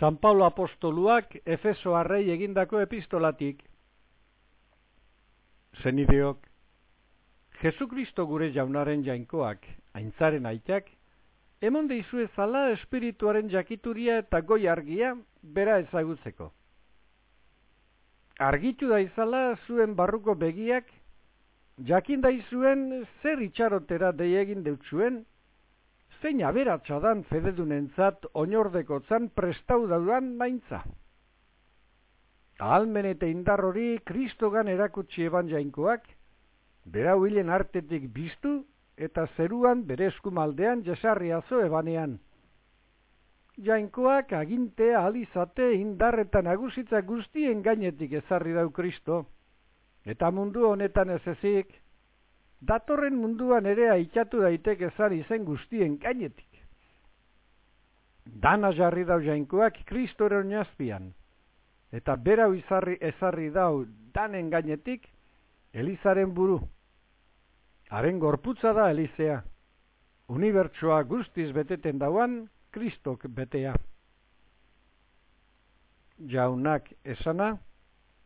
San Paulo apostoluak Efeso arrei egindako epistolatik. Zenideok, Jesukristo gure jaunaren jainkoak, aintzaren aitak, emon deizu ezala espirituaren jakituria eta goi argia bera ezagutzeko. Argitu da izala zuen barruko begiak, jakin daizuen zer itxarotera deiegin deutzuen, zein aberatsa dan fededunentzat oinordekotzan prestau daudan maintza. Ahalmen eta indar hori kristogan erakutsi eban jainkoak, bera huilen artetik biztu eta zeruan bere eskumaldean jesarriazo ebanean. Jainkoak aginte alizate indar eta nagusitza guztien gainetik ezarri dau kristo, eta mundu honetan ez ezik, datorren munduan ere aitatu daitek ezar izen guztien gainetik. Dana jarri dau jainkoak kristore oinazpian, eta berau izarri ezarri dau danen gainetik, Elizaren buru. Haren gorputza da Elizea. Unibertsoa guztiz beteten dauan, kristok betea. Jaunak esana,